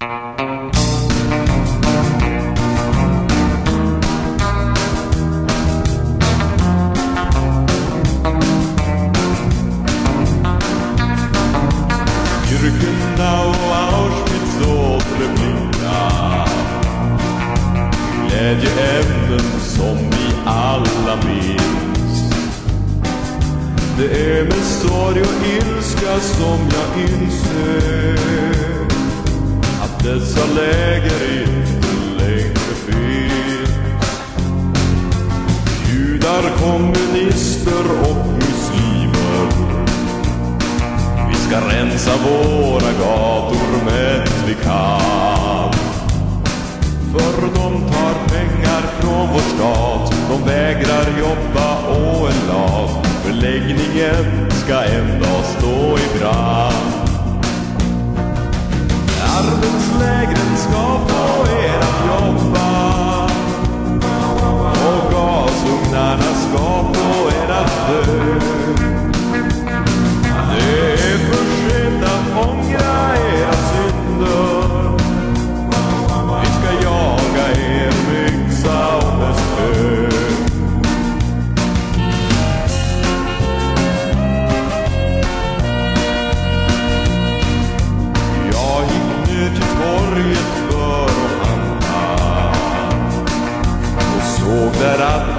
Birkenau och Auschwitz återblickar Glädjeämnen som vi alla minns. Det är med sorg och ilska som jag inser dessa läger inte längre finns Judar, kommunister och muslimer. Vi ska rensa våra gator mätt vi kan För de tar pengar från vår stat. De vägrar jobba och en lag. Förläggningen ska en dag stå i brand. Arbetslägren ska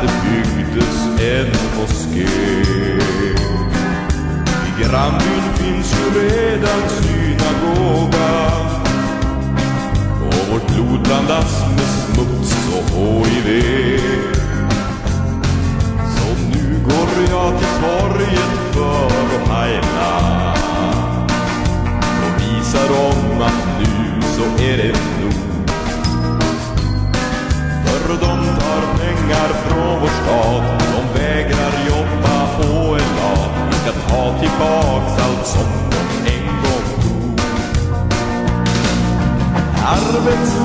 det byggdes en moské. I grannbyn finns ju redan synagoga och vårt blod blandas med smuts och HIV. Så nu går jag till torget för att heila celebrate.